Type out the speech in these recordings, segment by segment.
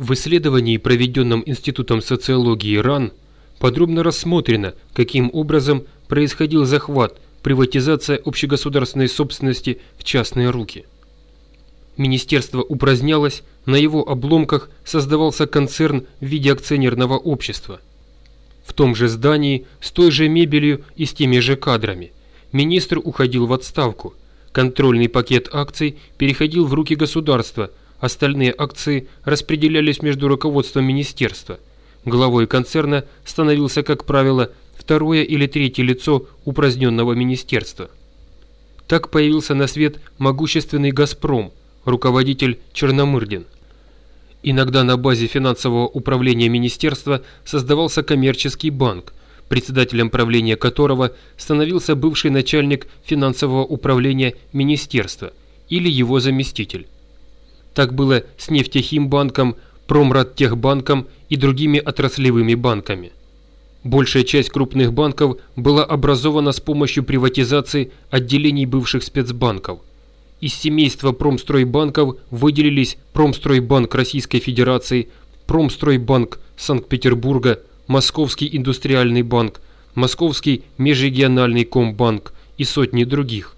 В исследовании, проведенном Институтом социологии РАН, подробно рассмотрено, каким образом происходил захват, приватизация общегосударственной собственности в частные руки. Министерство упразднялось, на его обломках создавался концерн в виде акционерного общества. В том же здании, с той же мебелью и с теми же кадрами. Министр уходил в отставку. Контрольный пакет акций переходил в руки государства, остальные акции распределялись между руководством министерства. Главой концерна становился, как правило, второе или третье лицо упраздненного министерства. Так появился на свет могущественный «Газпром», руководитель Черномырдин. Иногда на базе финансового управления министерства создавался коммерческий банк, председателем правления которого становился бывший начальник финансового управления министерства или его заместитель. Так было с нефтехимбанком, Промрадтехбанком и другими отраслевыми банками. Большая часть крупных банков была образована с помощью приватизации отделений бывших спецбанков. Из семейства промстройбанков выделились Промстройбанк Российской Федерации, Промстройбанк Санкт-Петербурга, Московский индустриальный банк, Московский межрегиональный комбанк и сотни других.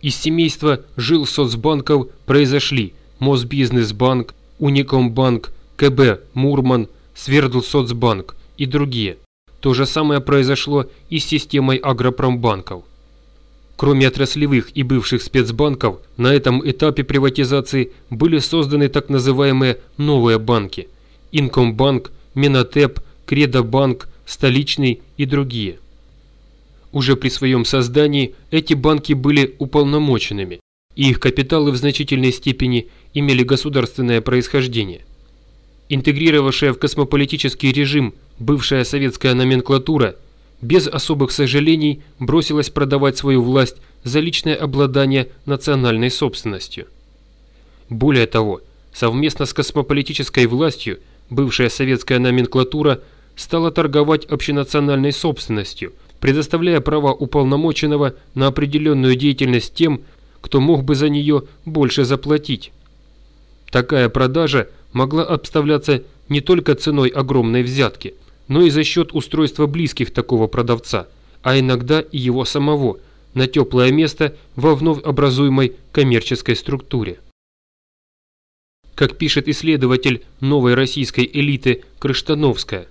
Из семейства жилсоцбанков произошли Мосбизнесбанк, Уникомбанк, КБ Мурман, Свердлсоцбанк и другие. То же самое произошло и с системой агропромбанков. Кроме отраслевых и бывших спецбанков, на этом этапе приватизации были созданы так называемые «новые банки» – Инкомбанк, Минотеп, Кредобанк, Столичный и другие. Уже при своем создании эти банки были уполномоченными, и их капиталы в значительной степени имели государственное происхождение. Интегрировавшая в космополитический режим бывшая советская номенклатура без особых сожалений бросилась продавать свою власть за личное обладание национальной собственностью. Более того, совместно с космополитической властью бывшая советская номенклатура стала торговать общенациональной собственностью, предоставляя права уполномоченного на определенную деятельность тем, кто мог бы за нее больше заплатить. Такая продажа могла обставляться не только ценой огромной взятки, но и за счет устройства близких такого продавца, а иногда и его самого, на теплое место во вновь образуемой коммерческой структуре. Как пишет исследователь новой российской элиты Крыштановская,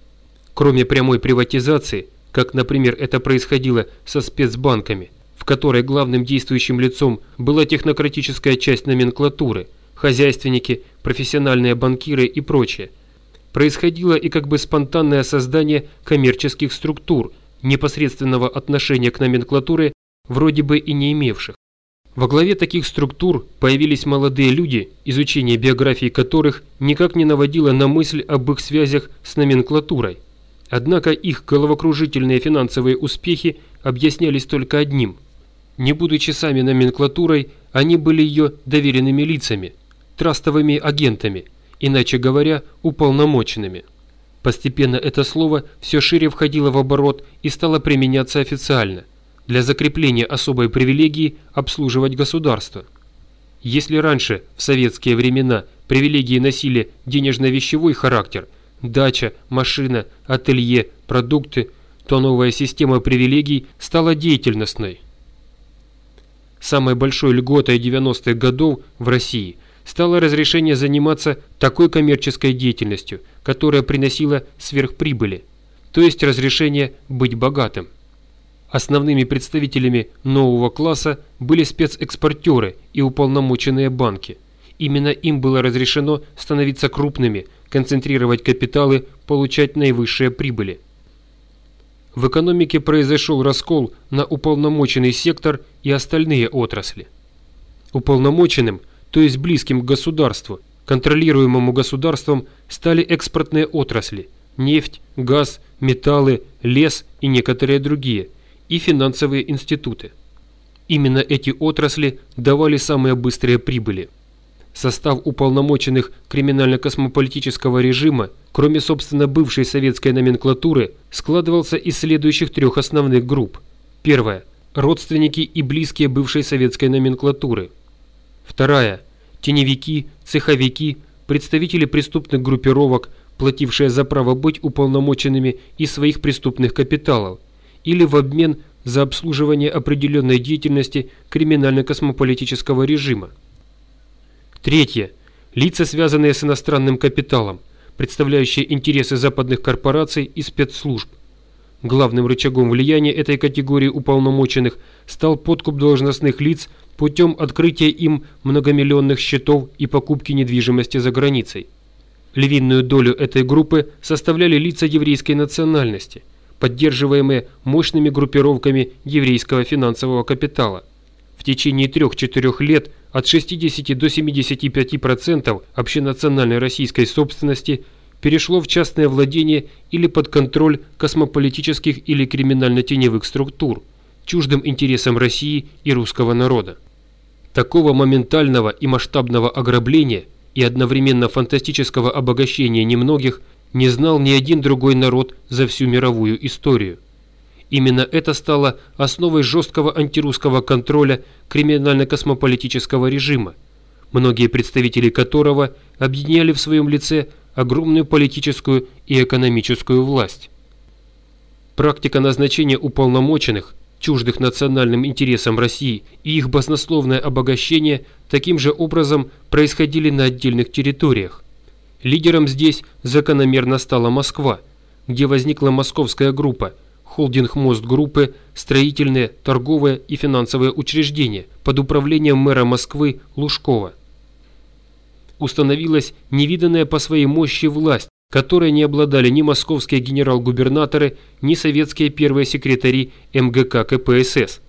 Кроме прямой приватизации, как, например, это происходило со спецбанками, в которой главным действующим лицом была технократическая часть номенклатуры, хозяйственники, профессиональные банкиры и прочее, происходило и как бы спонтанное создание коммерческих структур, непосредственного отношения к номенклатуре вроде бы и не имевших. Во главе таких структур появились молодые люди, изучение биографии которых никак не наводило на мысль об их связях с номенклатурой. Однако их головокружительные финансовые успехи объяснялись только одним. Не будучи сами номенклатурой, они были ее доверенными лицами, трастовыми агентами, иначе говоря, уполномоченными. Постепенно это слово все шире входило в оборот и стало применяться официально, для закрепления особой привилегии обслуживать государство. Если раньше, в советские времена, привилегии носили денежно-вещевой характер – дача, машина, ателье, продукты, то новая система привилегий стала деятельностной. Самой большой льготой 90-х годов в России стало разрешение заниматься такой коммерческой деятельностью, которая приносила сверхприбыли, то есть разрешение быть богатым. Основными представителями нового класса были спецэкспортеры и уполномоченные банки. Именно им было разрешено становиться крупными, концентрировать капиталы, получать наивысшие прибыли. В экономике произошел раскол на уполномоченный сектор и остальные отрасли. Уполномоченным, то есть близким к государству, контролируемому государством, стали экспортные отрасли – нефть, газ, металлы, лес и некоторые другие, и финансовые институты. Именно эти отрасли давали самые быстрые прибыли – Состав уполномоченных криминально-космополитического режима, кроме собственно бывшей советской номенклатуры, складывался из следующих трех основных групп. Первая – родственники и близкие бывшей советской номенклатуры. Вторая – теневики, цеховики, представители преступных группировок, платившие за право быть уполномоченными из своих преступных капиталов, или в обмен за обслуживание определенной деятельности криминально-космополитического режима. Третье. Лица, связанные с иностранным капиталом, представляющие интересы западных корпораций и спецслужб. Главным рычагом влияния этой категории уполномоченных стал подкуп должностных лиц путем открытия им многомиллионных счетов и покупки недвижимости за границей. Львиную долю этой группы составляли лица еврейской национальности, поддерживаемые мощными группировками еврейского финансового капитала. В течение трех-четырех лет от 60 до 75% общенациональной российской собственности перешло в частное владение или под контроль космополитических или криминально-теневых структур, чуждым интересам России и русского народа. Такого моментального и масштабного ограбления и одновременно фантастического обогащения немногих не знал ни один другой народ за всю мировую историю. Именно это стало основой жесткого антирусского контроля криминально-космополитического режима, многие представители которого объединяли в своем лице огромную политическую и экономическую власть. Практика назначения уполномоченных, чуждых национальным интересам России и их баснословное обогащение таким же образом происходили на отдельных территориях. Лидером здесь закономерно стала Москва, где возникла московская группа, холдинг мост группы, строительные, торговые и финансовые учреждения под управлением мэра Москвы Лужкова установилась невиданная по своей мощи власть, которой не обладали ни московские генерал-губернаторы, ни советские первые секретари МГК КПСС.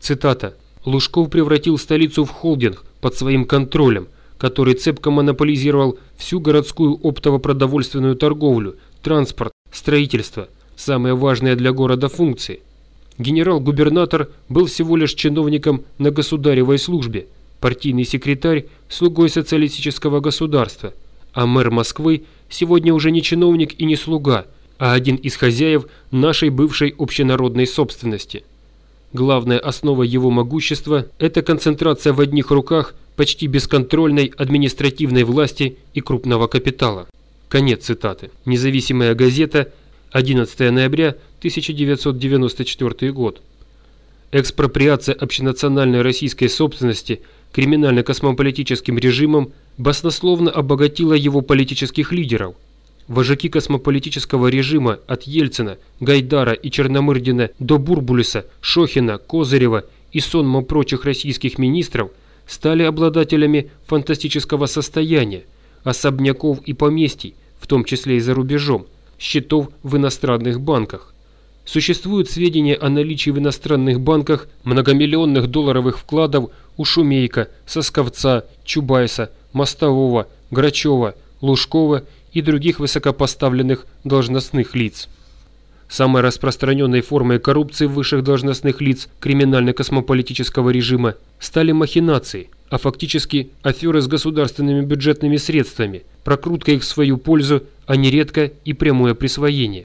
Цитата. «Лужков превратил столицу в холдинг под своим контролем, который цепко монополизировал всю городскую оптово-продовольственную торговлю, транспорт, строительство, самые важные для города функции. Генерал-губернатор был всего лишь чиновником на государевой службе, партийный секретарь – слугой социалистического государства, а мэр Москвы сегодня уже не чиновник и не слуга, а один из хозяев нашей бывшей общенародной собственности. Главная основа его могущества – это концентрация в одних руках почти бесконтрольной административной власти и крупного капитала. Конец цитаты. Независимая газета, 11 ноября 1994 год. Экспроприация общенациональной российской собственности – криминально-космополитическим режимом баснословно обогатила его политических лидеров. Вожаки космополитического режима от Ельцина, Гайдара и Черномырдина до Бурбулиса, Шохина, Козырева и сонма прочих российских министров стали обладателями фантастического состояния, особняков и поместий, в том числе и за рубежом, счетов в иностранных банках. Существуют сведения о наличии в иностранных банках многомиллионных долларовых вкладов у Шумейка, Сосковца, Чубайса, Мостового, Грачева, Лужкова и других высокопоставленных должностных лиц. Самой распространенной формой коррупции высших должностных лиц криминально-космополитического режима стали махинации, а фактически аферы с государственными бюджетными средствами, прокрутка их в свою пользу, а нередко и прямое присвоение.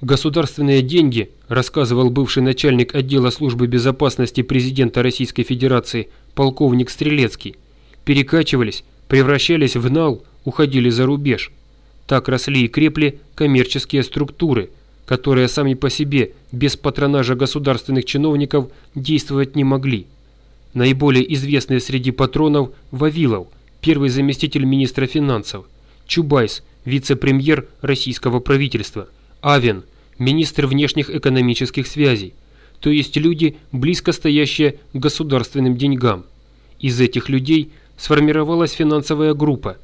Государственные деньги, рассказывал бывший начальник отдела службы безопасности президента Российской Федерации полковник Стрелецкий, перекачивались, превращались в нал, уходили за рубеж. Так росли и крепли коммерческие структуры, которые сами по себе, без патронажа государственных чиновников, действовать не могли. Наиболее известные среди патронов – Вавилов, первый заместитель министра финансов, Чубайс, вице-премьер российского правительства – Авен, министр внешних экономических связей, то есть люди, близко стоящие к государственным деньгам. Из этих людей сформировалась финансовая группа,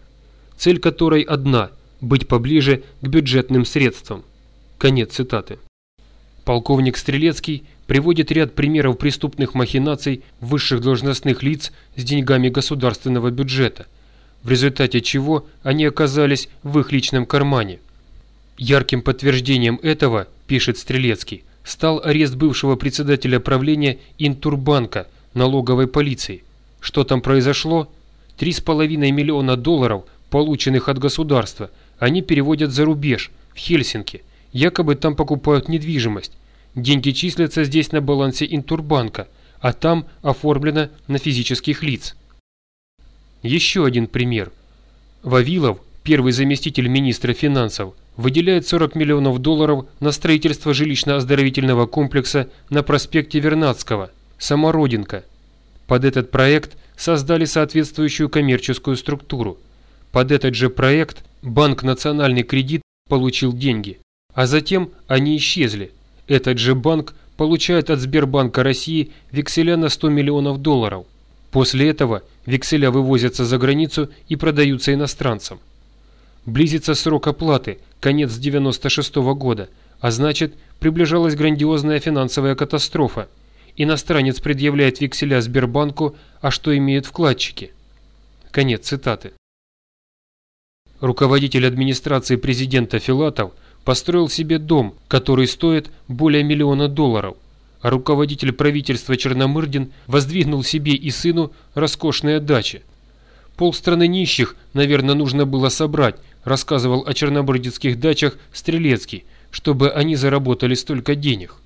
цель которой одна – быть поближе к бюджетным средствам. Конец цитаты. Полковник Стрелецкий приводит ряд примеров преступных махинаций высших должностных лиц с деньгами государственного бюджета, в результате чего они оказались в их личном кармане. Ярким подтверждением этого, пишет Стрелецкий, стал арест бывшего председателя правления Интурбанка налоговой полиции. Что там произошло? 3,5 миллиона долларов, полученных от государства, они переводят за рубеж, в Хельсинки. Якобы там покупают недвижимость. Деньги числятся здесь на балансе Интурбанка, а там оформлено на физических лиц. Еще один пример. Вавилов, первый заместитель министра финансов, выделяет 40 миллионов долларов на строительство жилищно-оздоровительного комплекса на проспекте Вернадского, Самородинка. Под этот проект создали соответствующую коммерческую структуру. Под этот же проект Банк «Национальный кредит» получил деньги, а затем они исчезли. Этот же банк получает от Сбербанка России векселя на 100 миллионов долларов. После этого векселя вывозятся за границу и продаются иностранцам. Близится срок оплаты, конец 96 -го года, а значит, приближалась грандиозная финансовая катастрофа. Иностранец предъявляет векселя Сбербанку, а что имеют вкладчики? Конец цитаты. Руководитель администрации президента Филатов построил себе дом, который стоит более миллиона долларов, а руководитель правительства Черномырдин воздвигнул себе и сыну роскошные дачи. Полстраны нищих, наверное, нужно было собрать, рассказывал о чернобырдицких дачах Стрелецкий, чтобы они заработали столько денег.